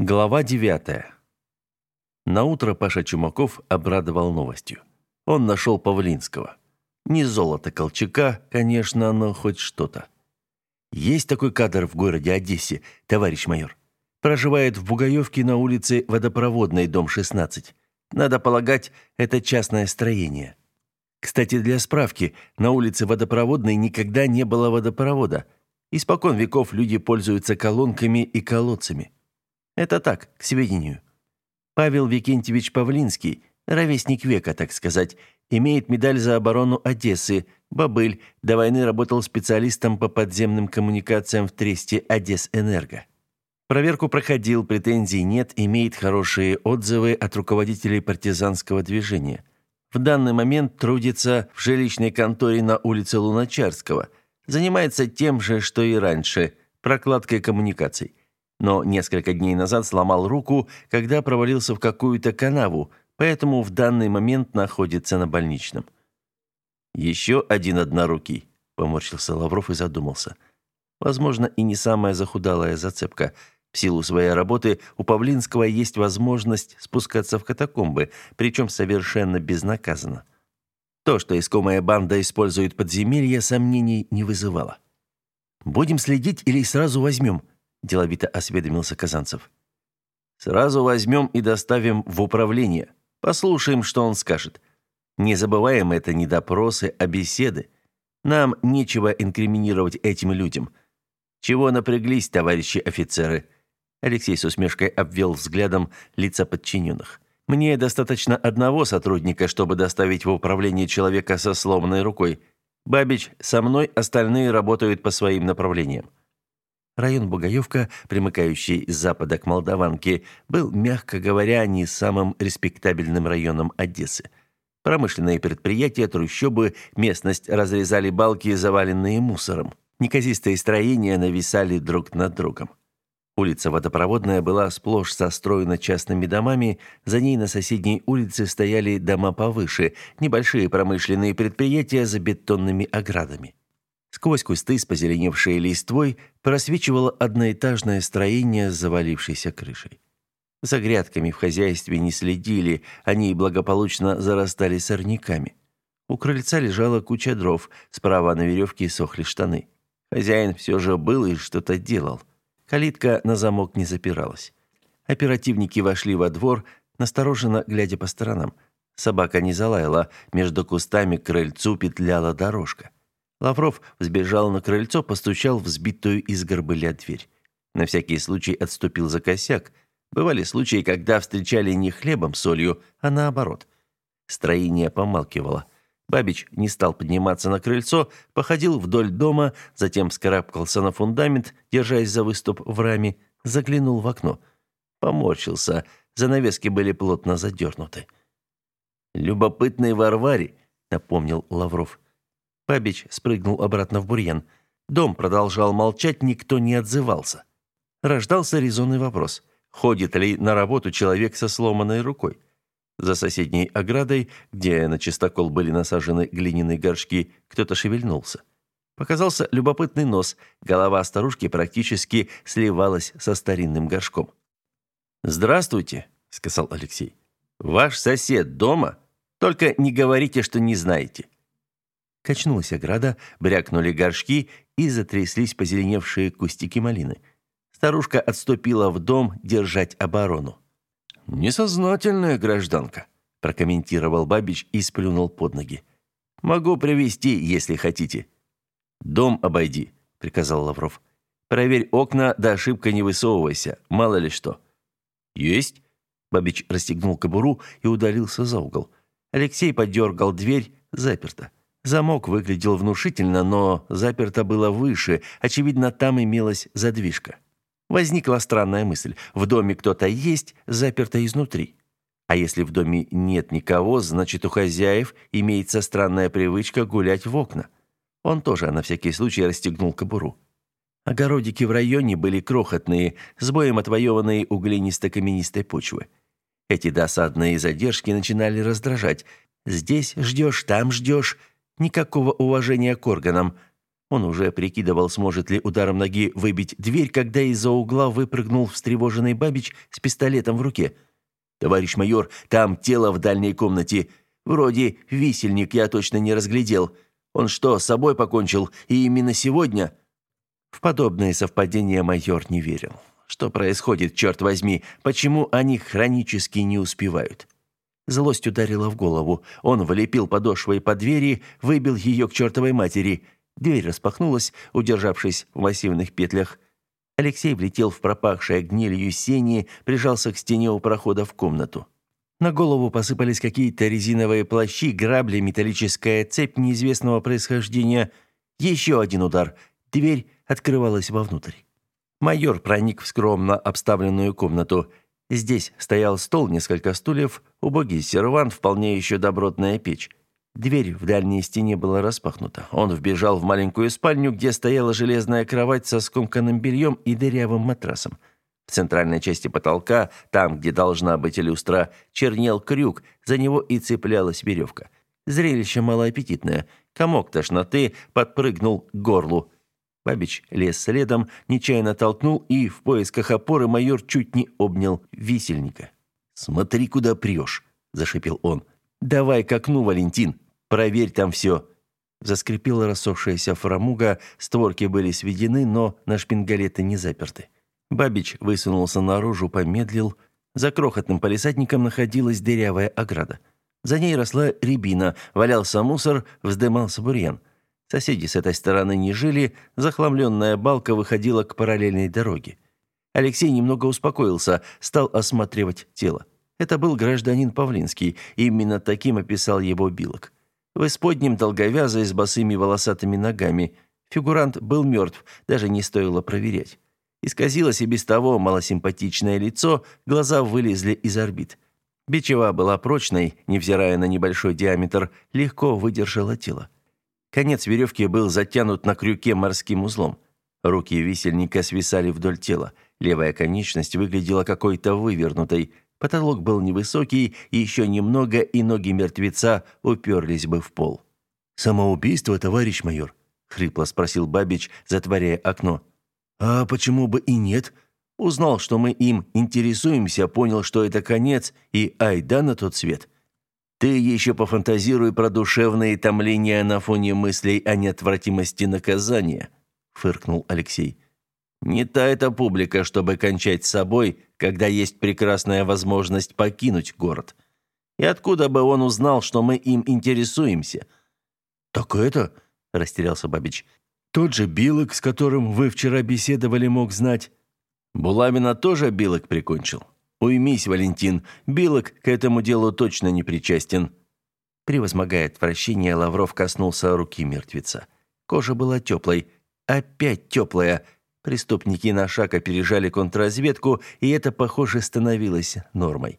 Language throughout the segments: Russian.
Глава 9. На утро Паша Чумаков обрадовал новостью. Он нашел Павлинского. Не золото Колчака, конечно, но хоть что-то. Есть такой кадр в городе Одессе, товарищ майор. Проживает в Бугаевке на улице Водопроводной, дом 16. Надо полагать, это частное строение. Кстати, для справки, на улице Водопроводной никогда не было водопровода. Испокон веков люди пользуются колонками и колодцами. Это так, к сведению. Павел Викентьевич Павлинский, ровесник века, так сказать, имеет медаль за оборону Одессы. Бобыль до войны работал специалистом по подземным коммуникациям в тресте Одессэнерго. Проверку проходил, претензий нет, имеет хорошие отзывы от руководителей партизанского движения. В данный момент трудится в жилищной конторе на улице Луначарского. Занимается тем же, что и раньше – прокладкой коммуникаций но несколько дней назад сломал руку, когда провалился в какую-то канаву, поэтому в данный момент находится на больничном. «Еще один однорукий», — поморщился Лавров и задумался. «Возможно, и не самая захудалая зацепка. В силу своей работы у Павлинского есть возможность спускаться в катакомбы, причем совершенно безнаказанно. То, что искомая банда использует подземелья, сомнений не вызывало. «Будем следить или сразу возьмем?» Деловито осведомился Казанцев. Сразу возьмем и доставим в управление. Послушаем, что он скажет. Не забываем, это не допросы, а беседы. Нам нечего инкриминировать этим людям. Чего напряглись, товарищи офицеры? Алексей с усмешкой обвел взглядом лица подчиненных. Мне достаточно одного сотрудника, чтобы доставить в управление человека со сломанной рукой. Бабич со мной, остальные работают по своим направлениям. Район Бугаевка, примыкающий с запада к Молдаванке, был, мягко говоря, не самым респектабельным районом Одессы. Промышленные предприятия, трущобы, местность разрезали балки, заваленные мусором. Неказистые строения нависали друг над другом. Улица Водопроводная была сплошь застроена частными домами, за ней на соседней улице стояли дома повыше, небольшие промышленные предприятия за бетонными оградами. Сквозь кусты с позеленевшей листвой просвечивало одноэтажное строение с завалившейся крышей. За грядками в хозяйстве не следили, они благополучно зарастали сорняками. У крыльца лежала куча дров, справа на веревке сохли штаны. Хозяин все же был и что-то делал. Калитка на замок не запиралась. Оперативники вошли во двор, настороженно глядя по сторонам. Собака не залаяла, между кустами к крыльцу петляла дорожка. Лавров взбежал на крыльцо, постучал в сбитую из горбыля дверь. На всякий случай отступил за косяк. Бывали случаи, когда встречали не хлебом, солью, а наоборот. Строение помалкивало. Бабич не стал подниматься на крыльцо, походил вдоль дома, затем вскарабкался на фундамент, держась за выступ в раме, заглянул в окно. Поморщился, занавески были плотно задернуты. «Любопытный Варваре», — напомнил Лавров. Пабич спрыгнул обратно в бурьян. Дом продолжал молчать, никто не отзывался. Рождался резонный вопрос. Ходит ли на работу человек со сломанной рукой? За соседней оградой, где на чистокол были насажены глиняные горшки, кто-то шевельнулся. Показался любопытный нос, голова старушки практически сливалась со старинным горшком. «Здравствуйте», — сказал Алексей. «Ваш сосед дома? Только не говорите, что не знаете». Качнулась ограда, брякнули горшки и затряслись позеленевшие кустики малины. Старушка отступила в дом держать оборону. «Несознательная гражданка», – прокомментировал Бабич и сплюнул под ноги. «Могу привести, если хотите». «Дом обойди», – приказал Лавров. «Проверь окна, да ошибка не высовывайся, мало ли что». «Есть». Бабич расстегнул кобуру и удалился за угол. Алексей подергал дверь, заперто. Замок выглядел внушительно, но заперто было выше, очевидно, там имелась задвижка. Возникла странная мысль: в доме кто-то есть, заперто изнутри. А если в доме нет никого, значит, у хозяев имеется странная привычка гулять в окна. Он тоже на всякий случай расстегнул кобуру. Огородики в районе были крохотные, с боем отвоеванные у глинисто-каменистой почвы. Эти досадные задержки начинали раздражать. Здесь ждешь, там ждешь, Никакого уважения к органам. Он уже прикидывал, сможет ли ударом ноги выбить дверь, когда из-за угла выпрыгнул встревоженный Бабич с пистолетом в руке. «Товарищ майор, там тело в дальней комнате. Вроде висельник я точно не разглядел. Он что, с собой покончил? И именно сегодня?» В подобные совпадения майор не верил. Что происходит, черт возьми? Почему они хронически не успевают? Злость ударила в голову. Он влепил подошвой по двери, выбил ее к чертовой матери. Дверь распахнулась, удержавшись в массивных петлях. Алексей влетел в пропахшее гнилью сени, прижался к стене у прохода в комнату. На голову посыпались какие-то резиновые плащи, грабли, металлическая цепь неизвестного происхождения. Еще один удар. Дверь открывалась вовнутрь. Майор проник в скромно обставленную комнату. Здесь стоял стол, несколько стульев, убогий сервант, вполне еще добротная печь. Дверь в дальней стене была распахнута. Он вбежал в маленькую спальню, где стояла железная кровать со скомканным бельем и дырявым матрасом. В центральной части потолка, там, где должна быть люстра, чернел крюк, за него и цеплялась веревка. Зрелище малоаппетитное. Комок тошноты подпрыгнул к горлу. Бабич лез следом, нечаянно толкнул, и в поисках опоры майор чуть не обнял висельника. «Смотри, куда прешь», – зашипел он. «Давай к окну, Валентин, проверь там все». Заскрипела рассохшаяся фрамуга, створки были сведены, но на шпингалеты не заперты. Бабич высунулся наружу, помедлил. За крохотным палисадником находилась дырявая ограда. За ней росла рябина, валялся мусор, вздымался бурьян. Соседи с этой стороны не жили, захламленная балка выходила к параллельной дороге. Алексей немного успокоился, стал осматривать тело. Это был гражданин Павлинский, именно таким описал его Билок. В исподнем долговязый с босыми волосатыми ногами. Фигурант был мертв, даже не стоило проверять. Исказилось и без того малосимпатичное лицо, глаза вылезли из орбит. Бичева была прочной, невзирая на небольшой диаметр, легко выдержала тело. Конец веревки был затянут на крюке морским узлом. Руки висельника свисали вдоль тела. Левая конечность выглядела какой-то вывернутой. Потолок был невысокий, и еще немного, и ноги мертвеца уперлись бы в пол. «Самоубийство, товарищ майор?» — хрипло спросил Бабич, затворяя окно. «А почему бы и нет?» Узнал, что мы им интересуемся, понял, что это конец, и айда на тот свет. Ты еще пофантазируй про душевные томления на фоне мыслей о неотвратимости наказания, фыркнул Алексей. Не та эта публика, чтобы кончать с собой, когда есть прекрасная возможность покинуть город. И откуда бы он узнал, что мы им интересуемся? Так это, растерялся Бабич. Тот же Билок, с которым вы вчера беседовали, мог знать. Булавина тоже Билок прикончил. Уймись, Валентин, Билок к этому делу точно не причастен. Превозмогая отвращение, Лавров коснулся руки мертвеца. Кожа была теплой, опять теплая. Преступники на шаг опережали контрразведку, и это, похоже, становилось нормой.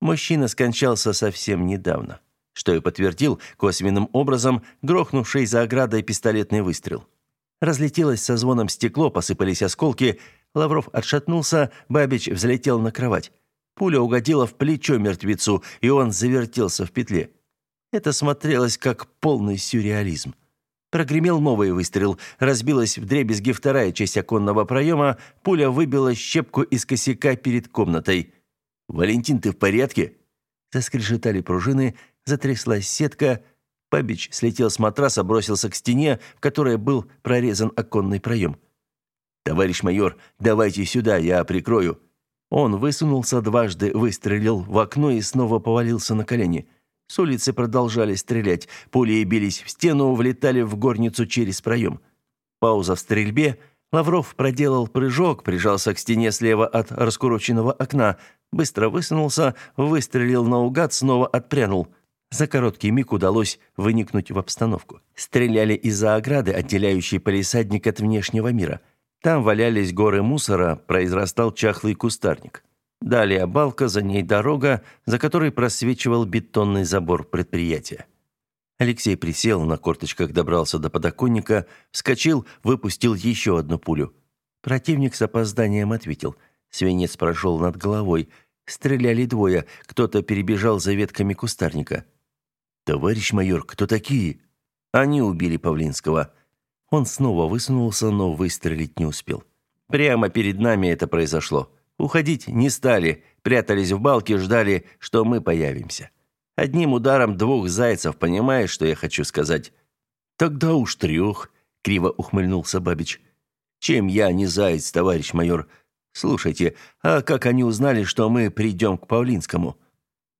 Мужчина скончался совсем недавно, что и подтвердил косвенным образом грохнувший за оградой пистолетный выстрел. Разлетелось со звоном стекло, посыпались осколки, Лавров отшатнулся, Бабич взлетел на кровать. Пуля угодила в плечо мертвецу, и он завертелся в петле. Это смотрелось как полный сюрреализм. Прогремел новый выстрел, разбилась вдребезги вторая часть оконного проема, пуля выбила щепку из косяка перед комнатой. «Валентин, ты в порядке?» Заскрежетали пружины, затряслась сетка. Бабич слетел с матраса, бросился к стене, в которой был прорезан оконный проем. «Товарищ майор, давайте сюда, я прикрою». Он высунулся дважды, выстрелил в окно и снова повалился на колени. С улицы продолжали стрелять. Пули бились в стену, влетали в горницу через проем. Пауза в стрельбе. Лавров проделал прыжок, прижался к стене слева от раскуроченного окна, быстро высунулся, выстрелил наугад, снова отпрянул. За короткий миг удалось выникнуть в обстановку. Стреляли из-за ограды, отделяющей полисадник от внешнего мира – там валялись горы мусора, произрастал чахлый кустарник. Далее балка, за ней дорога, за которой просвечивал бетонный забор предприятия. Алексей присел, на корточках добрался до подоконника, вскочил, выпустил еще одну пулю. Противник с опозданием ответил. Свинец прошел над головой. Стреляли двое, кто-то перебежал за ветками кустарника. «Товарищ майор, кто такие?» «Они убили Павлинского». Он снова высунулся, но выстрелить не успел. Прямо перед нами это произошло. Уходить не стали, прятались в балке, ждали, что мы появимся. Одним ударом двух зайцев, понимаешь, что я хочу сказать? Тогда уж трех, криво ухмыльнулся Бабич. Чем я не заяц, товарищ майор? Слушайте, а как они узнали, что мы придем к Павлинскому?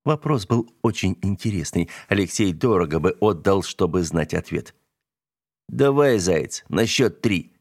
Вопрос был очень интересный. Алексей дорого бы отдал, чтобы знать ответ. Давай, заяц, на счет три.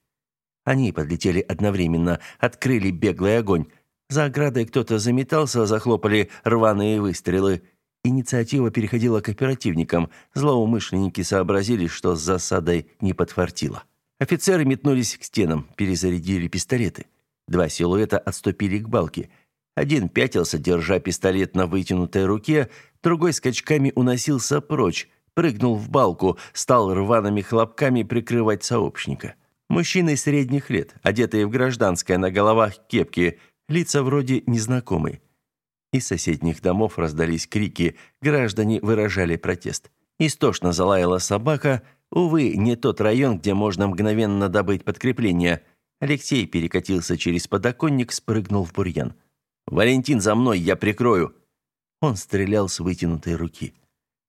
Они подлетели одновременно, открыли беглый огонь. За оградой кто-то заметался, захлопали рваные выстрелы. Инициатива переходила к оперативникам. Злоумышленники сообразили, что с засадой не подфартило. Офицеры метнулись к стенам, перезарядили пистолеты. Два силуэта отступили к балке. Один пятился, держа пистолет на вытянутой руке, другой скачками уносился прочь, прыгнул в балку, стал рваными хлопками прикрывать сообщника. Мужчины средних лет, одетые в гражданское, на головах кепки, лица вроде незнакомые. Из соседних домов раздались крики, граждане выражали протест. Истошно залаяла собака. Увы, не тот район, где можно мгновенно добыть подкрепление. Алексей перекатился через подоконник, спрыгнул в бурьян. «Валентин, за мной, я прикрою!» Он стрелял с вытянутой руки.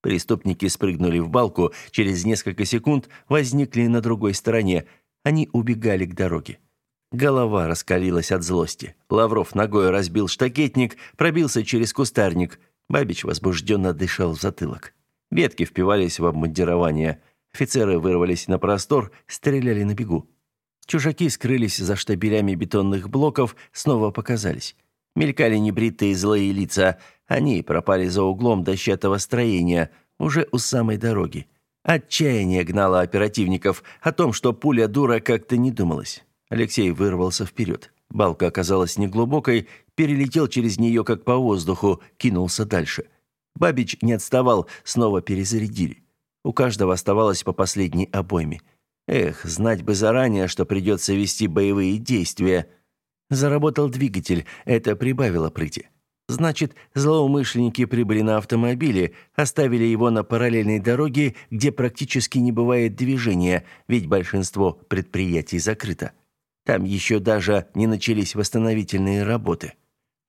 Преступники спрыгнули в балку, через несколько секунд возникли на другой стороне – они убегали к дороге. Голова раскалилась от злости. Лавров ногой разбил штакетник, пробился через кустарник. Бабич возбужденно дышал в затылок. Ветки впивались в обмундирование. Офицеры вырвались на простор, стреляли на бегу. Чужаки скрылись за штабелями бетонных блоков, снова показались. Мелькали небритые злые лица. Они пропали за углом дощатого строения, уже у самой дороги. Отчаяние гнало оперативников о том, что пуля дура как-то не думалась. Алексей вырвался вперед. Балка оказалась неглубокой, перелетел через нее как по воздуху, кинулся дальше. Бабич не отставал, снова перезарядили. У каждого оставалось по последней обойме. Эх, знать бы заранее, что придется вести боевые действия. Заработал двигатель, это прибавило прыти. Значит, злоумышленники прибыли на автомобиле, оставили его на параллельной дороге, где практически не бывает движения, ведь большинство предприятий закрыто. Там еще даже не начались восстановительные работы.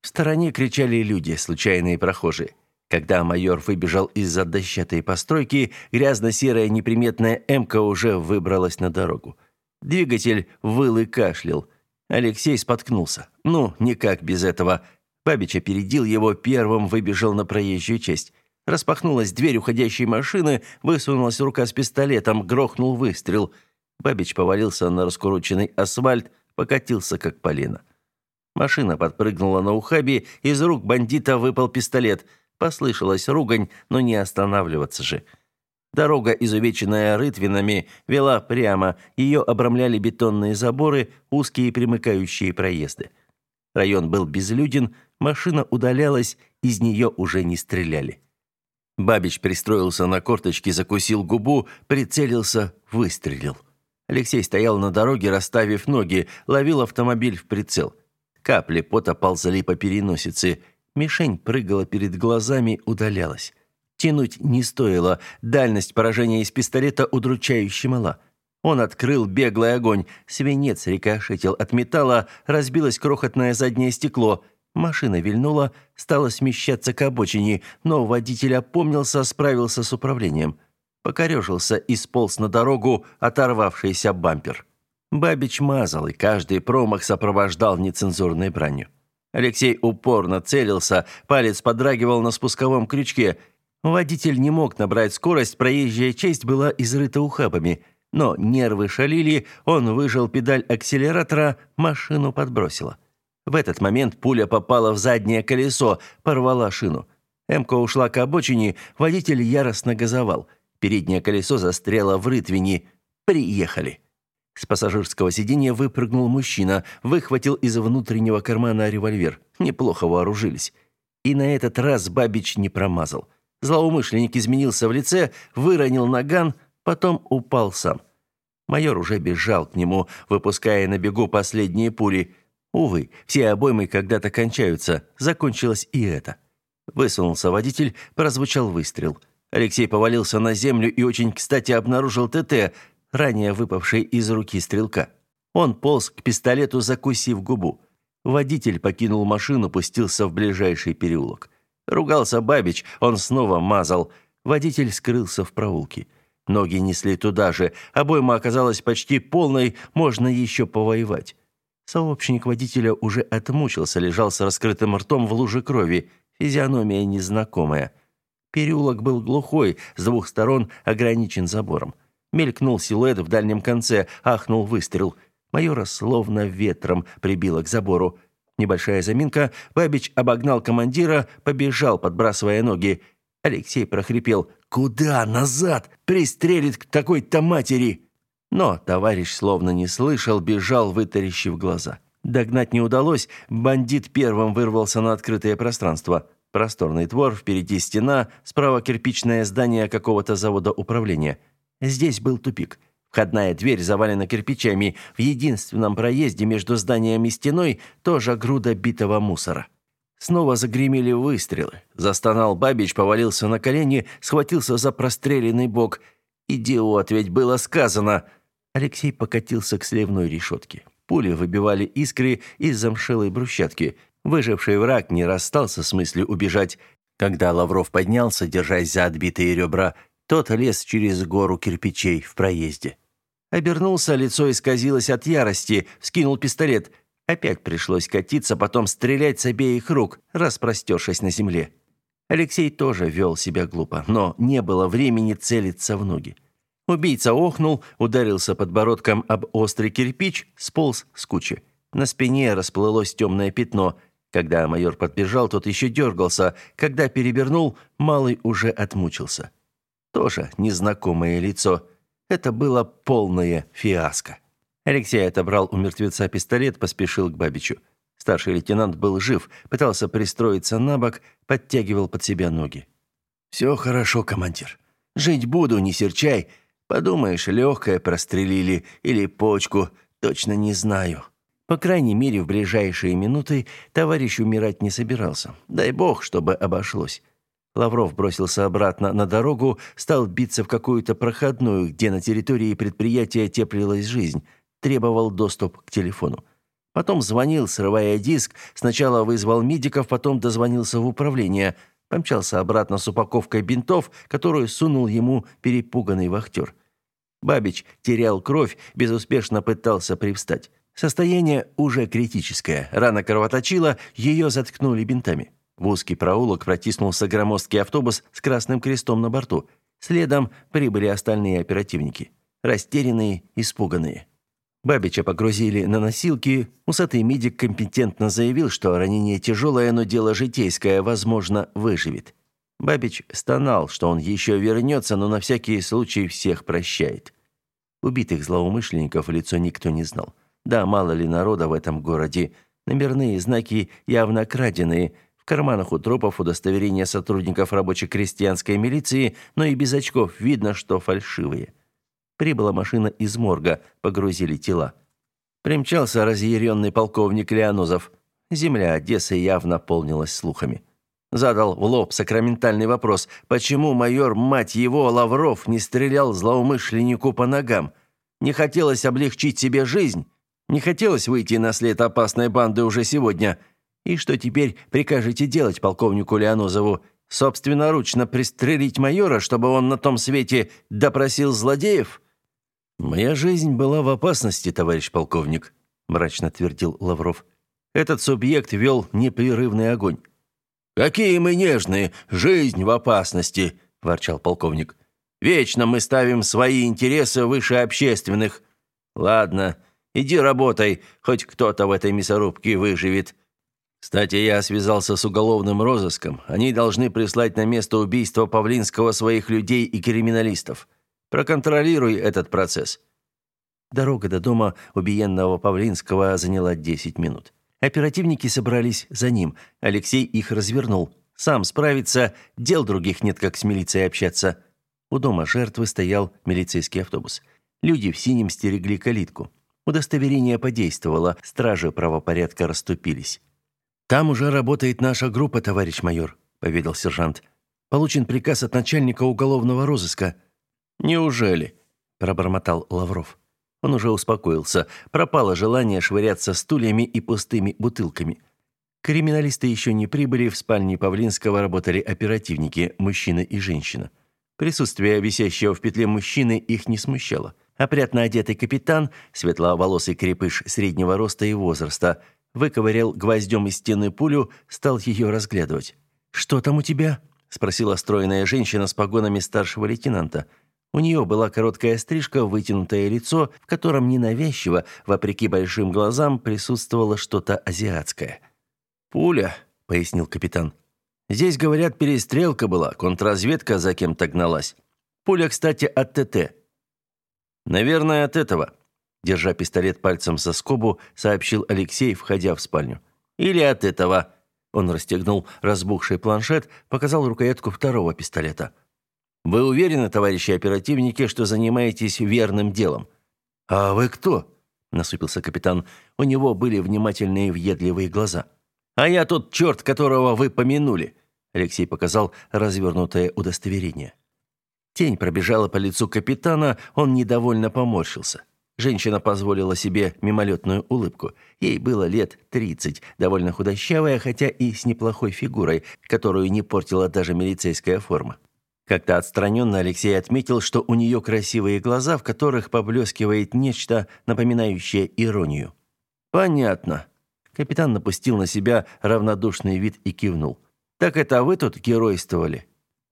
В стороне кричали люди, случайные прохожие. Когда майор выбежал из-за дощатой постройки, грязно-серая неприметная «Эмка» уже выбралась на дорогу. Двигатель выл и кашлял. Алексей споткнулся. Ну, никак без этого – Бабич опередил его, первым выбежал на проезжую часть. Распахнулась дверь уходящей машины, высунулась рука с пистолетом, грохнул выстрел. Бабич повалился на раскуроченный асфальт, покатился как полено. Машина подпрыгнула на ухабе, из рук бандита выпал пистолет. Послышалась ругань, но не останавливаться же. Дорога, изувеченная рытвинами, вела прямо, ее обрамляли бетонные заборы, узкие примыкающие проезды. Район был безлюден, машина удалялась, из нее уже не стреляли. Бабич пристроился на корточки, закусил губу, прицелился, выстрелил. Алексей стоял на дороге, расставив ноги, ловил автомобиль в прицел. Капли пота ползали по переносице. Мишень прыгала перед глазами, удалялась. Тянуть не стоило, дальность поражения из пистолета удручающе мала. Он открыл беглый огонь. Свинец рикошетил от металла, разбилось крохотное заднее стекло. Машина вильнула, стала смещаться к обочине, но водитель опомнился, справился с управлением. Покорежился и сполз на дорогу оторвавшийся бампер. Бабич мазал, и каждый промах сопровождал нецензурной бранью. Алексей упорно целился, палец подрагивал на спусковом крючке. Водитель не мог набрать скорость, проезжая часть была изрыта ухабами – но нервы шалили, он выжал педаль акселератора, машину подбросило. В этот момент пуля попала в заднее колесо, порвала шину. Эмка ушла к обочине, водитель яростно газовал. Переднее колесо застряло в рытвине. Приехали. С пассажирского сиденья выпрыгнул мужчина, выхватил из внутреннего кармана револьвер. Неплохо вооружились. И на этот раз Бабич не промазал. Злоумышленник изменился в лице, выронил наган, потом упал сам. Майор уже бежал к нему, выпуская на бегу последние пули. Увы, все обоймы когда-то кончаются. Закончилось и это. Высунулся водитель, прозвучал выстрел. Алексей повалился на землю и очень кстати обнаружил ТТ. ранее выпавшей из руки стрелка. Он полз к пистолету, закусив губу. Водитель покинул машину, пустился в ближайший переулок. Ругался Бабич, он снова мазал. Водитель скрылся в проулке. Ноги несли туда же, обойма оказалась почти полной, можно еще повоевать. Сообщник водителя уже отмучился, лежал с раскрытым ртом в луже крови, физиономия незнакомая. Переулок был глухой, с двух сторон ограничен забором. Мелькнул силуэт в дальнем конце, ахнул выстрел. Майора словно ветром прибило к забору. Небольшая заминка, Бабич обогнал командира, побежал, подбрасывая ноги. Алексей прохрипел «Куда? Назад! Пристрелит к такой-то матери!» Но товарищ словно не слышал, бежал, вытаращив глаза. Догнать не удалось, бандит первым вырвался на открытое пространство. Просторный двор, впереди стена, справа кирпичное здание какого-то завода управления. Здесь был тупик. Входная дверь завалена кирпичами. В единственном проезде между зданием и стеной тоже груда битого мусора. Снова загремели выстрелы. Застонал Бабич, повалился на колени, схватился за простреленный бок. «Идиот, ведь было сказано!» Алексей покатился к сливной решетке. Пули выбивали искры из замшелой брусчатки. Выживший враг не расстался с мыслью убежать. Когда Лавров поднялся, держась за отбитые ребра, тот лез через гору кирпичей в проезде. Обернулся, лицо исказилось от ярости, вскинул пистолет. Опять пришлось катиться, потом стрелять с обеих рук, распростершись на земле. Алексей тоже вел себя глупо, но не было времени целиться в ноги. Убийца охнул, ударился подбородком об острый кирпич, сполз с кучи. На спине расплылось темное пятно. Когда майор подбежал, тот еще дергался. Когда перевернул, малый уже отмучился. Тоже незнакомое лицо. Это было полное фиаско. Алексей отобрал у мертвеца пистолет, поспешил к Бабичу. Старший лейтенант был жив, пытался пристроиться на бок, подтягивал под себя ноги. «Все хорошо, командир. Жить буду, не серчай. Подумаешь, легкое прострелили или почку, точно не знаю. По крайней мере, в ближайшие минуты товарищ умирать не собирался. Дай бог, чтобы обошлось. Лавров бросился обратно на дорогу, стал биться в какую-то проходную, где на территории предприятия теплилась жизнь, требовал доступ к телефону. Потом звонил, срывая диск, сначала вызвал медиков, потом дозвонился в управление – помчался обратно с упаковкой бинтов, которую сунул ему перепуганный вахтер. Бабич терял кровь, безуспешно пытался привстать. Состояние уже критическое. Рана кровоточила, ее заткнули бинтами. В узкий проулок протиснулся громоздкий автобус с красным крестом на борту. Следом прибыли остальные оперативники. Растерянные, испуганные. Бабича погрузили на носилки. Усатый медик компетентно заявил, что ранение тяжелое, но дело житейское, возможно, выживет. Бабич стонал, что он еще вернется, но на всякий случай всех прощает. Убитых злоумышленников лицо никто не знал. Да, мало ли народа в этом городе. Номерные знаки явно краденые. В карманах у трупов удостоверения сотрудников рабоче-крестьянской милиции, но и без очков видно, что фальшивые. Прибыла машина из морга, погрузили тела. Примчался разъяренный полковник Леонозов. Земля Одессы явно полнилась слухами. Задал в лоб сакраментальный вопрос, почему майор, мать его, Лавров, не стрелял злоумышленнику по ногам? Не хотелось облегчить себе жизнь? Не хотелось выйти на след опасной банды уже сегодня? И что теперь прикажете делать полковнику Леонозову? Собственноручно пристрелить майора, чтобы он на том свете допросил злодеев?» «Моя жизнь была в опасности, товарищ полковник», – мрачно твердил Лавров. «Этот субъект вел непрерывный огонь». «Какие мы нежные! Жизнь в опасности!» – ворчал полковник. «Вечно мы ставим свои интересы выше общественных. Ладно, иди работай, хоть кто-то в этой мясорубке выживет». Кстати, я связался с уголовным розыском. Они должны прислать на место убийства Павлинского своих людей и криминалистов. Проконтролируй этот процесс». Дорога до дома убиенного Павлинского заняла 10 минут. Оперативники собрались за ним. Алексей их развернул. Сам справится, дел других нет, как с милицией общаться. У дома жертвы стоял милицейский автобус. Люди в синем стерегли калитку. Удостоверение подействовало, стражи правопорядка расступились. «Там уже работает наша группа, товарищ майор», — поведал сержант. «Получен приказ от начальника уголовного розыска. «Неужели?» – пробормотал Лавров. Он уже успокоился. Пропало желание швыряться стульями и пустыми бутылками. Криминалисты еще не прибыли, в спальне Павлинского работали оперативники, мужчина и женщина. Присутствие висящего в петле мужчины их не смущало. Опрятно одетый капитан, светловолосый крепыш среднего роста и возраста, выковырял гвоздем из стены пулю, стал ее разглядывать. «Что там у тебя?» – спросила стройная женщина с погонами старшего лейтенанта. У нее была короткая стрижка, вытянутое лицо, в котором ненавязчиво, вопреки большим глазам, присутствовало что-то азиатское. «Пуля», – пояснил капитан. «Здесь, говорят, перестрелка была, контрразведка за кем-то гналась. Пуля, кстати, от ТТ». «Наверное, от этого», – держа пистолет пальцем за скобу, сообщил Алексей, входя в спальню. «Или от этого». Он расстегнул разбухший планшет, показал рукоятку второго пистолета. «Вы уверены, товарищи оперативники, что занимаетесь верным делом?» «А вы кто?» – насупился капитан. У него были внимательные въедливые глаза. «А я тот черт, которого вы помянули», – Алексей показал развернутое удостоверение. Тень пробежала по лицу капитана, он недовольно поморщился. Женщина позволила себе мимолетную улыбку. Ей было лет тридцать, довольно худощавая, хотя и с неплохой фигурой, которую не портила даже милицейская форма. Как-то отстраненно Алексей отметил, что у нее красивые глаза, в которых поблескивает нечто, напоминающее иронию. «Понятно». Капитан напустил на себя равнодушный вид и кивнул. «Так это вы тут геройствовали?»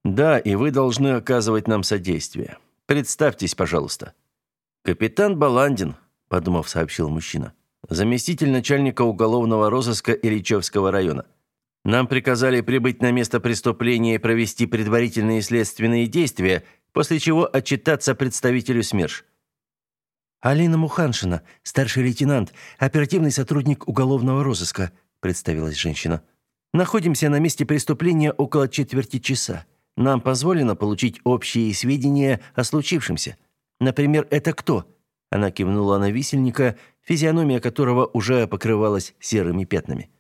Да, и вы должны оказывать нам содействие. Представьтесь, пожалуйста. Капитан Баландин, подумав, сообщил мужчина. Заместитель начальника уголовного розыска Ильичевского района. Нам приказали прибыть на место преступления и провести предварительные следственные действия, после чего отчитаться представителю СМЕРШ. Алина Муханшина, старший лейтенант, оперативный сотрудник уголовного розыска, представилась женщина. Находимся на месте преступления около четверти часа. Нам позволено получить общие сведения о случившемся. Например, это кто? Она кивнула на висельника, физиономия которого уже покрывалась серыми пятнами.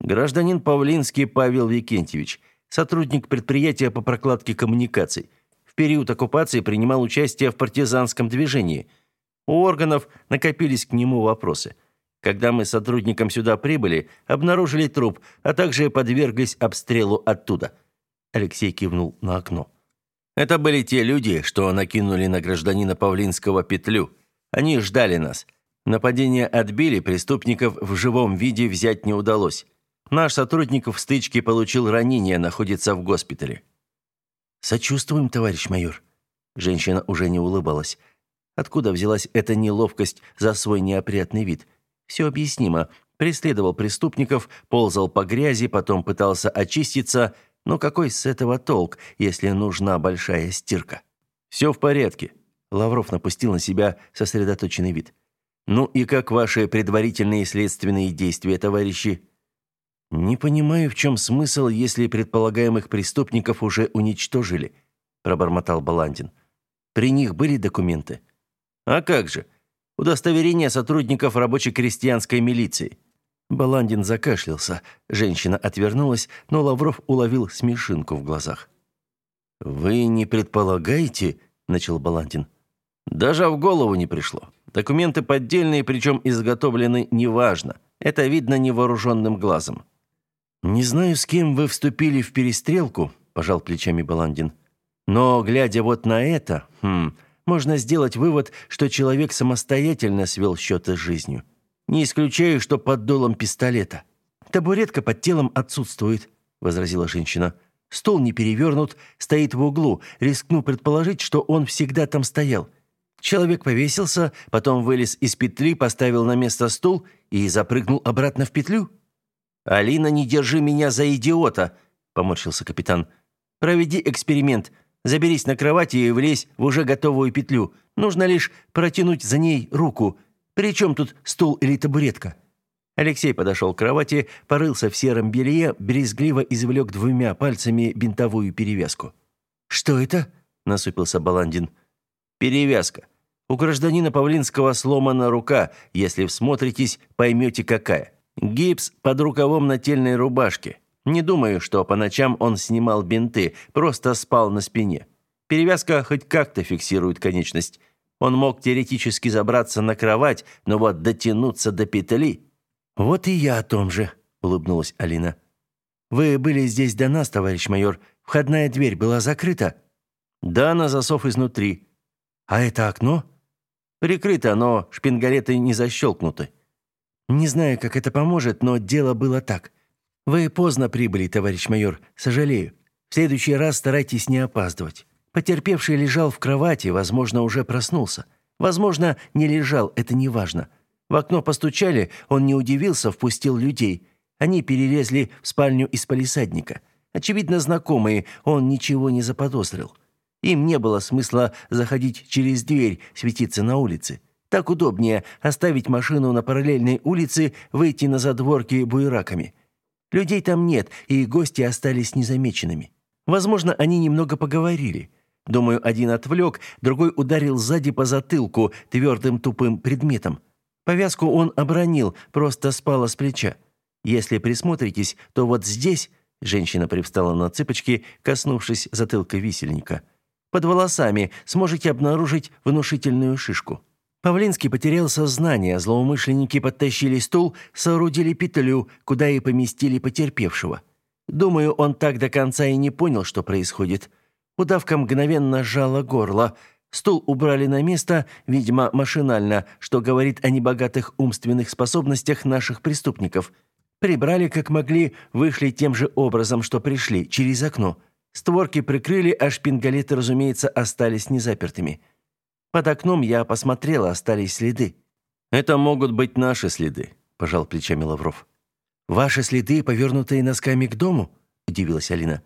Гражданин Павлинский Павел Викентьевич, сотрудник предприятия по прокладке коммуникаций. В период оккупации принимал участие в партизанском движении. У органов накопились к нему вопросы. Когда мы с сотрудником сюда прибыли, обнаружили труп, а также подверглись обстрелу оттуда – Алексей кивнул на окно. Это были те люди, что накинули на гражданина Павлинского петлю. Они ждали нас. Нападение отбили, преступников в живом виде взять не удалось. Наш сотрудник в стычке получил ранение, находится в госпитале. Сочувствуем, товарищ майор. Женщина уже не улыбалась. Откуда взялась эта неловкость за свой неопрятный вид? Все объяснимо. Преследовал преступников, ползал по грязи, потом пытался очиститься – но какой с этого толк, если нужна большая стирка? Все в порядке. Лавров напустил на себя сосредоточенный вид. Ну и как ваши предварительные следственные действия, товарищи? Не понимаю, в чем смысл, если предполагаемых преступников уже уничтожили, пробормотал Баландин. При них были документы. А как же? Удостоверение сотрудников рабоче-крестьянской милиции. Баландин закашлялся. Женщина отвернулась, но Лавров уловил смешинку в глазах. «Вы не предполагаете?» – начал Баландин. «Даже в голову не пришло. Документы поддельные, причем изготовлены неважно. Это видно невооруженным глазом». «Не знаю, с кем вы вступили в перестрелку», – пожал плечами Баландин. «Но, глядя вот на это, хм, можно сделать вывод, что человек самостоятельно свел счеты с жизнью. Не исключаю, что под дулом пистолета. Табуретка под телом отсутствует, возразила женщина. Стол не перевернут, стоит в углу. Рискну предположить, что он всегда там стоял. Человек повесился, потом вылез из петли, поставил на место стул и запрыгнул обратно в петлю. Алина, не держи меня за идиота, поморщился капитан. Проведи эксперимент. Заберись на кровати и влезь в уже готовую петлю. Нужно лишь протянуть за ней руку. При чем тут стул или табуретка?» Алексей подошел к кровати, порылся в сером белье, брезгливо извлек двумя пальцами бинтовую перевязку. «Что это?» – насупился Баландин. «Перевязка. У гражданина Павлинского сломана рука. Если всмотритесь, поймете, какая. Гипс под рукавом нательной рубашки. Не думаю, что по ночам он снимал бинты, просто спал на спине. Перевязка хоть как-то фиксирует конечность. Он мог теоретически забраться на кровать, но вот дотянуться до петли... «Вот и я о том же», — улыбнулась Алина. «Вы были здесь до нас, товарищ майор. Входная дверь была закрыта?» «Да, на засов изнутри». «А это окно?» «Прикрыто, но шпингалеты не защелкнуты». «Не знаю, как это поможет, но дело было так. Вы поздно прибыли, товарищ майор. Сожалею. В следующий раз старайтесь не опаздывать. Потерпевший лежал в кровати, возможно, уже проснулся. Возможно, не лежал, это не важно. В окно постучали, он не удивился, впустил людей. Они перелезли в спальню из палисадника. Очевидно, знакомые, он ничего не заподозрил. Им не было смысла заходить через дверь, светиться на улице. Так удобнее оставить машину на параллельной улице, выйти на задворки буераками. Людей там нет, и гости остались незамеченными. Возможно, они немного поговорили. Думаю, один отвлек, другой ударил сзади по затылку твердым тупым предметом. Повязку он обронил, просто спала с плеча. Если присмотритесь, то вот здесь женщина привстала на цыпочки, коснувшись затылка висельника. Под волосами сможете обнаружить внушительную шишку. Павлинский потерял сознание, злоумышленники подтащили стул, соорудили петлю, куда и поместили потерпевшего. Думаю, он так до конца и не понял, что происходит. Удавка мгновенно сжала горло. Стул убрали на место, видимо, машинально, что говорит о небогатых умственных способностях наших преступников. Прибрали как могли, вышли тем же образом, что пришли, через окно. Створки прикрыли, а шпингалеты, разумеется, остались незапертыми. Под окном я посмотрела, остались следы. «Это могут быть наши следы», – пожал плечами Лавров. «Ваши следы, повернутые носками к дому?» – удивилась Алина.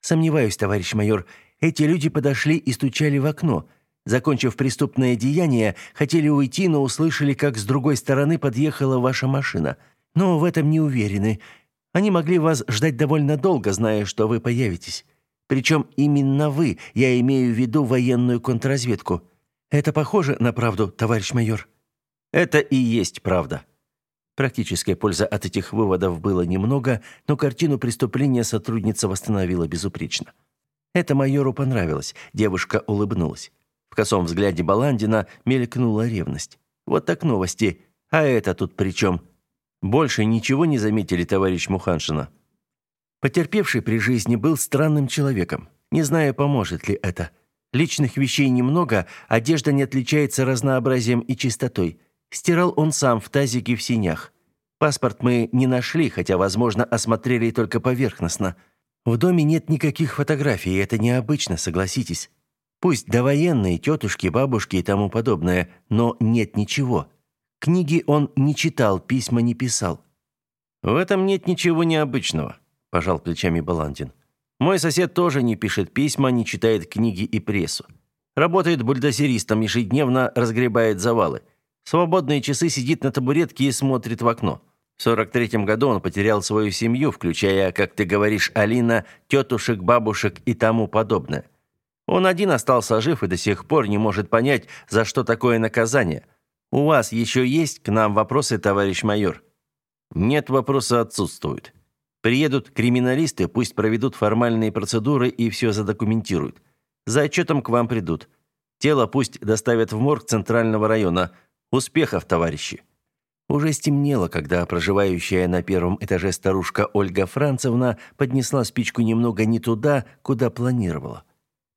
«Сомневаюсь, товарищ майор. Эти люди подошли и стучали в окно. Закончив преступное деяние, хотели уйти, но услышали, как с другой стороны подъехала ваша машина. Но в этом не уверены. Они могли вас ждать довольно долго, зная, что вы появитесь. Причем именно вы, я имею в виду военную контрразведку. Это похоже на правду, товарищ майор?» «Это и есть правда». Практической пользы от этих выводов было немного, но картину преступления сотрудница восстановила безупречно. Это майору понравилось. Девушка улыбнулась. В косом взгляде Баландина мелькнула ревность. Вот так новости. А это тут при чем? Больше ничего не заметили, товарищ Муханшина. Потерпевший при жизни был странным человеком. Не знаю, поможет ли это. Личных вещей немного, одежда не отличается разнообразием и чистотой. Стирал он сам в тазике в синях. Паспорт мы не нашли, хотя, возможно, осмотрели только поверхностно. В доме нет никаких фотографий, это необычно, согласитесь. Пусть довоенные, тетушки, бабушки и тому подобное, но нет ничего. Книги он не читал, письма не писал. В этом нет ничего необычного, пожал плечами Баландин. Мой сосед тоже не пишет письма, не читает книги и прессу. Работает бульдозеристом, ежедневно разгребает завалы. В свободные часы сидит на табуретке и смотрит в окно. В 43-м году он потерял свою семью, включая, как ты говоришь, Алина, тетушек, бабушек и тому подобное. Он один остался жив и до сих пор не может понять, за что такое наказание. У вас еще есть к нам вопросы, товарищ майор? Нет, вопросы отсутствуют. Приедут криминалисты, пусть проведут формальные процедуры и все задокументируют. За отчетом к вам придут. Тело пусть доставят в морг Центрального района. Успехов, товарищи! Уже стемнело, когда проживающая на первом этаже старушка Ольга Францевна поднесла спичку немного не туда, куда планировала.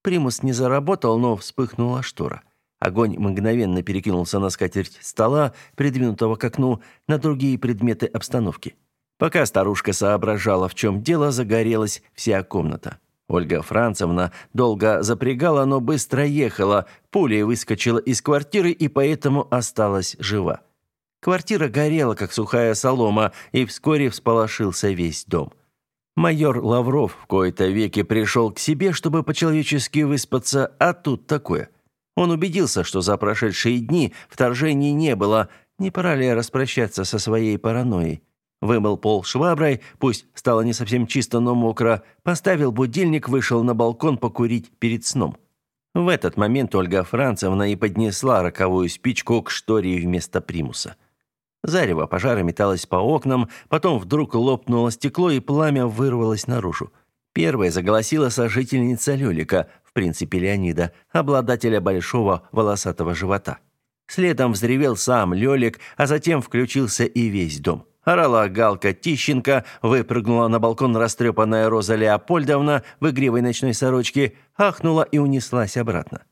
Примус не заработал, но вспыхнула штора. Огонь мгновенно перекинулся на скатерть стола, придвинутого к окну, на другие предметы обстановки. Пока старушка соображала, в чем дело, загорелась вся комната. Ольга Францевна долго запрягала, но быстро ехала, пулей выскочила из квартиры и поэтому осталась жива. Квартира горела, как сухая солома, и вскоре всполошился весь дом. Майор Лавров в кои-то веки пришел к себе, чтобы по-человечески выспаться, а тут такое. Он убедился, что за прошедшие дни вторжений не было, не пора ли распрощаться со своей паранойей. Вымыл пол шваброй, пусть стало не совсем чисто, но мокро, поставил будильник, вышел на балкон покурить перед сном. В этот момент Ольга Францевна и поднесла роковую спичку к шторе вместо примуса. Зарево пожара металось по окнам, потом вдруг лопнуло стекло, и пламя вырвалось наружу. Первой заголосила сожительница Люлика. В принципе Леонида, обладателя большого волосатого живота. Следом взревел сам Лёлик, а затем включился и весь дом. Орала Галка Тищенко, выпрыгнула на балкон растрепанная Роза Леопольдовна в игривой ночной сорочке, ахнула и унеслась обратно.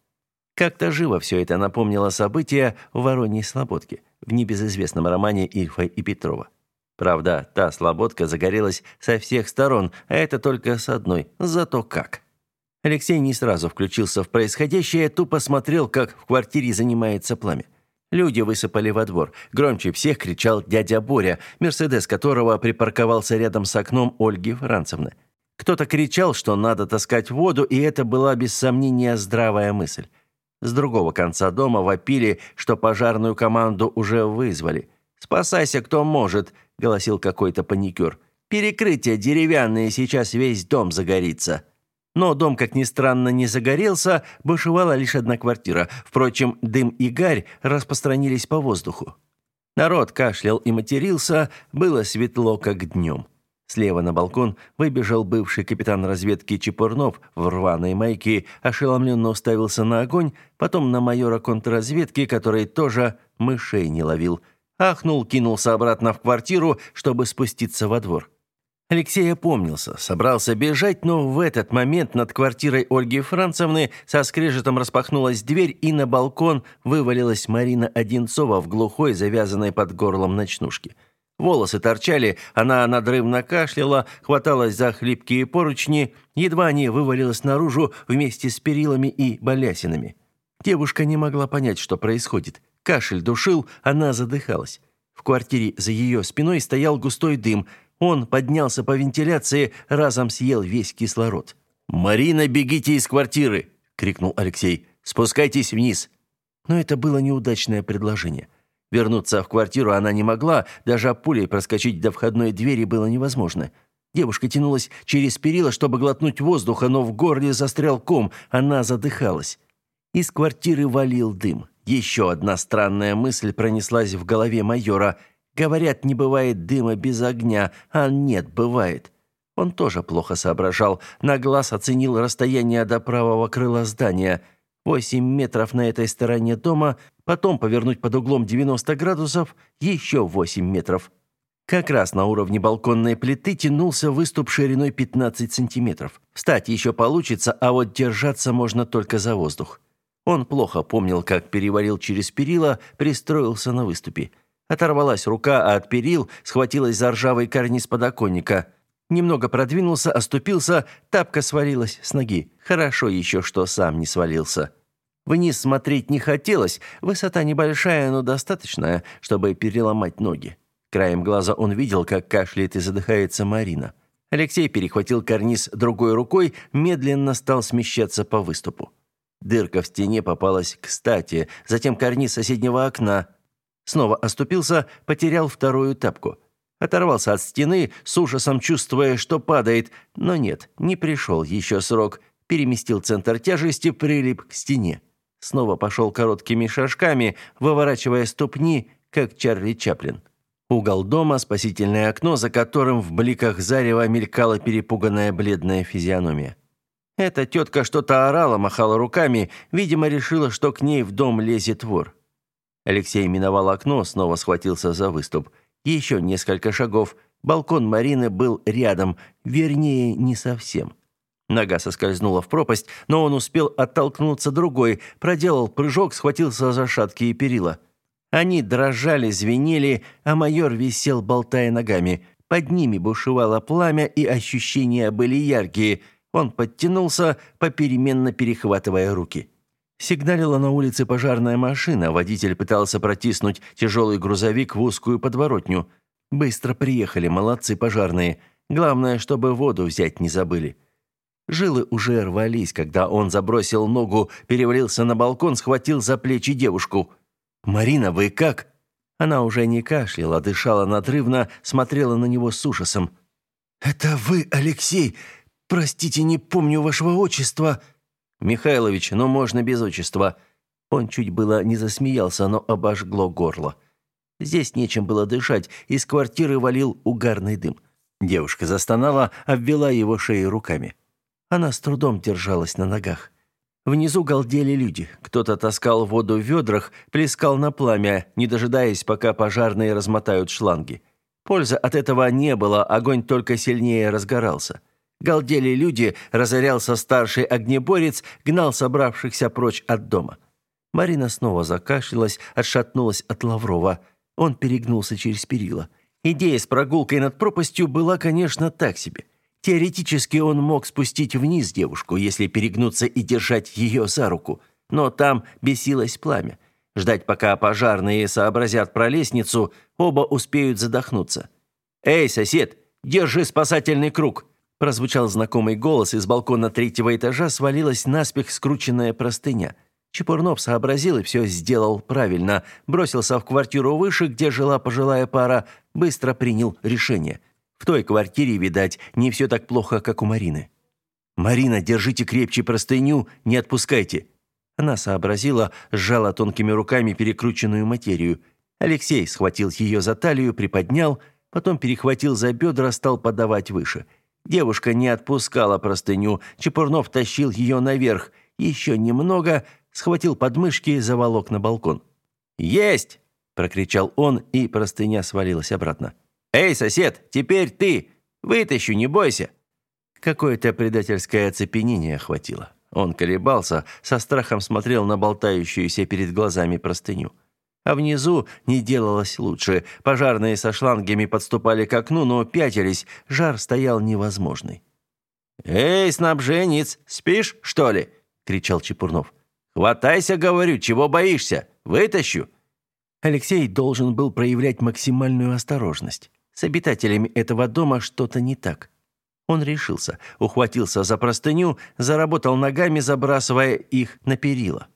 Как-то живо все это напомнило события в Вороньей Слободке, в небезызвестном романе Ильфа и Петрова. Правда, та слободка загорелась со всех сторон, а это только с одной. Зато как. Алексей не сразу включился в происходящее, тупо смотрел, как в квартире занимается пламя. Люди высыпали во двор. Громче всех кричал дядя Боря, Мерседес которого припарковался рядом с окном Ольги Францевны. Кто-то кричал, что надо таскать воду, и это была без сомнения здравая мысль. С другого конца дома вопили, что пожарную команду уже вызвали. «Спасайся, кто может», — голосил какой-то паникер. «Перекрытие деревянное, сейчас весь дом загорится». Но дом, как ни странно, не загорелся, бушевала лишь одна квартира. Впрочем, дым и гарь распространились по воздуху. Народ кашлял и матерился, было светло, как днем. Слева на балкон выбежал бывший капитан разведки Чепурнов в рваной майке, ошеломленно уставился на огонь, потом на майора контрразведки, который тоже мышей не ловил. Ахнул, кинулся обратно в квартиру, чтобы спуститься во двор. Алексей опомнился, собрался бежать, но в этот момент над квартирой Ольги Францевны со скрежетом распахнулась дверь, и на балкон вывалилась Марина Одинцова в глухой, завязанной под горлом ночнушке. Волосы торчали, она надрывно кашляла, хваталась за хлипкие поручни, едва не вывалилась наружу вместе с перилами и балясинами. Девушка не могла понять, что происходит. Кашель душил, она задыхалась. В квартире за ее спиной стоял густой дым. Он поднялся по вентиляции, разом съел весь кислород. «Марина, бегите из квартиры!» — крикнул Алексей. «Спускайтесь вниз!» Но это было неудачное предложение. Вернуться в квартиру она не могла, даже пулей проскочить до входной двери было невозможно. Девушка тянулась через перила, чтобы глотнуть воздуха, но в горле застрял ком, она задыхалась. Из квартиры валил дым. Еще одна странная мысль пронеслась в голове майора. Говорят, не бывает дыма без огня, а нет, бывает. Он тоже плохо соображал. На глаз оценил расстояние до правого крыла здания – Восемь метров на этой стороне дома, потом повернуть под углом 90 градусов, еще восемь метров. Как раз на уровне балконной плиты тянулся выступ шириной 15 сантиметров. Встать еще получится, а вот держаться можно только за воздух. Он плохо помнил, как перевалил через перила, пристроился на выступе. Оторвалась рука, от перил схватилась за ржавый карниз подоконника. Немного продвинулся, оступился, тапка свалилась с ноги. Хорошо еще, что сам не свалился. Вниз смотреть не хотелось, высота небольшая, но достаточная, чтобы переломать ноги. Краем глаза он видел, как кашляет и задыхается Марина. Алексей перехватил карниз другой рукой, медленно стал смещаться по выступу. Дырка в стене попалась кстати, затем карниз соседнего окна. Снова оступился, потерял вторую тапку – Оторвался от стены, с ужасом чувствуя, что падает, но нет, не пришел еще срок. Переместил центр тяжести, прилип к стене. Снова пошел короткими шажками, выворачивая ступни, как Чарли Чаплин. Угол дома, спасительное окно, за которым в бликах зарева мелькала перепуганная бледная физиономия. Эта тетка что-то орала, махала руками, видимо, решила, что к ней в дом лезет вор. Алексей миновал окно, снова схватился за выступ – еще несколько шагов. Балкон Марины был рядом, вернее, не совсем. Нога соскользнула в пропасть, но он успел оттолкнуться другой, проделал прыжок, схватился за шаткие перила. Они дрожали, звенели, а майор висел, болтая ногами. Под ними бушевало пламя, и ощущения были яркие. Он подтянулся, попеременно перехватывая руки. Сигналила на улице пожарная машина, водитель пытался протиснуть тяжелый грузовик в узкую подворотню. Быстро приехали, молодцы пожарные. Главное, чтобы воду взять не забыли. Жилы уже рвались, когда он забросил ногу, перевалился на балкон, схватил за плечи девушку. «Марина, вы как?» Она уже не кашляла, дышала надрывно, смотрела на него с ужасом. «Это вы, Алексей? Простите, не помню вашего отчества», «Михайлович, но можно без отчества». Он чуть было не засмеялся, но обожгло горло. Здесь нечем было дышать, из квартиры валил угарный дым. Девушка застонала, обвела его шею руками. Она с трудом держалась на ногах. Внизу галдели люди. Кто-то таскал воду в ведрах, плескал на пламя, не дожидаясь, пока пожарные размотают шланги. Пользы от этого не было, огонь только сильнее разгорался. Галдели люди, разорялся старший огнеборец, гнал собравшихся прочь от дома. Марина снова закашлялась, отшатнулась от Лаврова. Он перегнулся через перила. Идея с прогулкой над пропастью была, конечно, так себе. Теоретически он мог спустить вниз девушку, если перегнуться и держать ее за руку. Но там бесилось пламя. Ждать, пока пожарные сообразят про лестницу, оба успеют задохнуться. «Эй, сосед, держи спасательный круг!» Прозвучал знакомый голос, из балкона третьего этажа свалилась наспех скрученная простыня. Чепурнов сообразил и все сделал правильно. Бросился в квартиру выше, где жила пожилая пара, быстро принял решение. В той квартире, видать, не все так плохо, как у Марины. «Марина, держите крепче простыню, не отпускайте!» Она сообразила, сжала тонкими руками перекрученную материю. Алексей схватил ее за талию, приподнял, потом перехватил за бедра, стал подавать выше. Девушка не отпускала простыню. Чепурнов тащил ее наверх. Еще немного, схватил подмышки и заволок на балкон. «Есть!» – прокричал он, и простыня свалилась обратно. «Эй, сосед, теперь ты! Вытащу, не бойся!» Какое-то предательское оцепенение охватило. Он колебался, со страхом смотрел на болтающуюся перед глазами простыню. А внизу не делалось лучше. Пожарные со шлангами подступали к окну, но пятились. Жар стоял невозможный. «Эй, снабженец, спишь, что ли?» — кричал Чепурнов. «Хватайся, говорю, чего боишься? Вытащу!» Алексей должен был проявлять максимальную осторожность. С обитателями этого дома что-то не так. Он решился, ухватился за простыню, заработал ногами, забрасывая их на перила.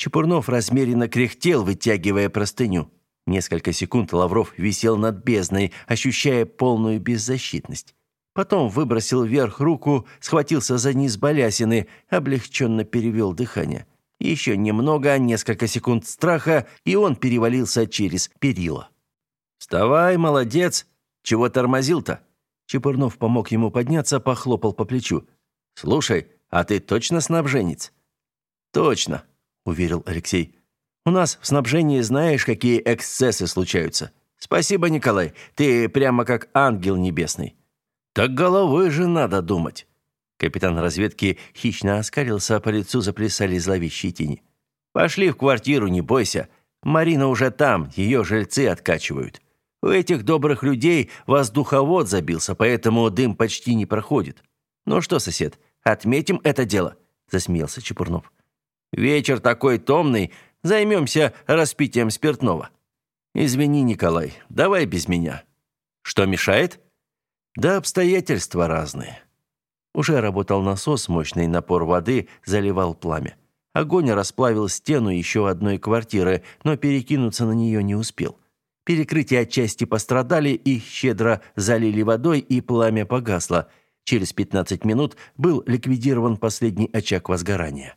Чепурнов размеренно кряхтел, вытягивая простыню. Несколько секунд Лавров висел над бездной, ощущая полную беззащитность. Потом выбросил вверх руку, схватился за низ балясины, облегченно перевел дыхание. Еще немного, несколько секунд страха, и он перевалился через перила. «Вставай, молодец! Чего тормозил-то?» Чепурнов помог ему подняться, похлопал по плечу. «Слушай, а ты точно снабженец?» «Точно», — уверил Алексей. «У нас в снабжении знаешь, какие эксцессы случаются. Спасибо, Николай, ты прямо как ангел небесный». «Так головой же надо думать». Капитан разведки хищно оскалился, а по лицу заплясали зловещие тени. «Пошли в квартиру, не бойся. Марина уже там, ее жильцы откачивают». У этих добрых людей воздуховод забился, поэтому дым почти не проходит. Ну что, сосед, отметим это дело, засмеялся Чепурнов. Вечер такой томный, займемся распитием спиртного. Извини, Николай, давай без меня. Что мешает? Да обстоятельства разные. Уже работал насос, мощный напор воды заливал пламя. Огонь расплавил стену еще одной квартиры, но перекинуться на нее не успел. Перекрытия отчасти пострадали, их щедро залили водой, и пламя погасло. Через 15 минут был ликвидирован последний очаг возгорания.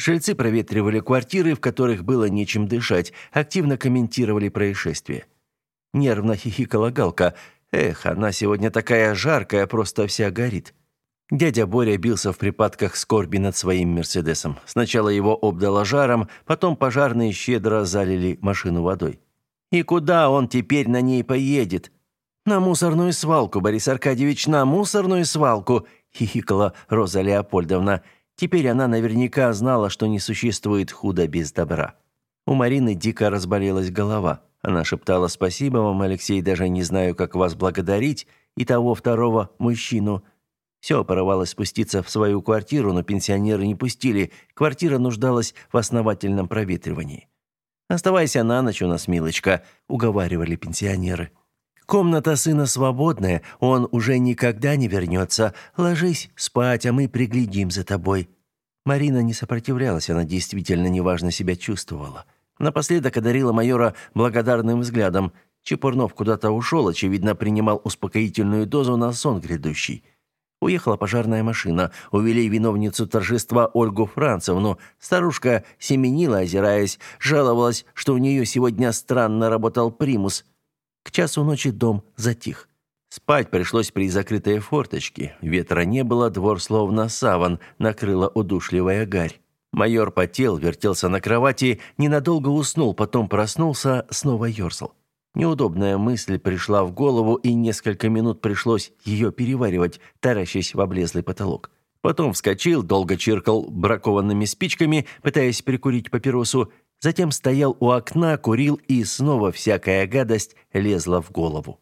Жильцы проветривали квартиры, в которых было нечем дышать, активно комментировали происшествие. Нервно хихикала Галка. «Эх, она сегодня такая жаркая, просто вся горит». Дядя Боря бился в припадках скорби над своим «Мерседесом». Сначала его обдало жаром, потом пожарные щедро залили машину водой. И куда он теперь на ней поедет? На мусорную свалку, Борис Аркадьевич, на мусорную свалку, хихикала Роза Леопольдовна. Теперь она наверняка знала, что не существует худа без добра. У Марины дико разболелась голова. Она шептала «Спасибо вам, Алексей, даже не знаю, как вас благодарить», и того второго мужчину. Все порывалось спуститься в свою квартиру, но пенсионеры не пустили. Квартира нуждалась в основательном проветривании. «Оставайся на ночь у нас, милочка», — уговаривали пенсионеры. «Комната сына свободная, он уже никогда не вернется. Ложись спать, а мы приглядим за тобой». Марина не сопротивлялась, она действительно неважно себя чувствовала. Напоследок одарила майора благодарным взглядом. Чепурнов куда-то ушел, очевидно, принимал успокоительную дозу на сон грядущий. Уехала пожарная машина. Увели виновницу торжества Ольгу Францевну. Старушка семенила, озираясь, жаловалась, что у нее сегодня странно работал примус. К часу ночи дом затих. Спать пришлось при закрытой форточке. Ветра не было, двор словно саван, накрыла удушливая гарь. Майор потел, вертелся на кровати, ненадолго уснул, потом проснулся, снова ерзал. Неудобная мысль пришла в голову, и несколько минут пришлось ее переваривать, таращась в облезлый потолок. Потом вскочил, долго чиркал бракованными спичками, пытаясь прикурить папиросу, затем стоял у окна, курил, и снова всякая гадость лезла в голову.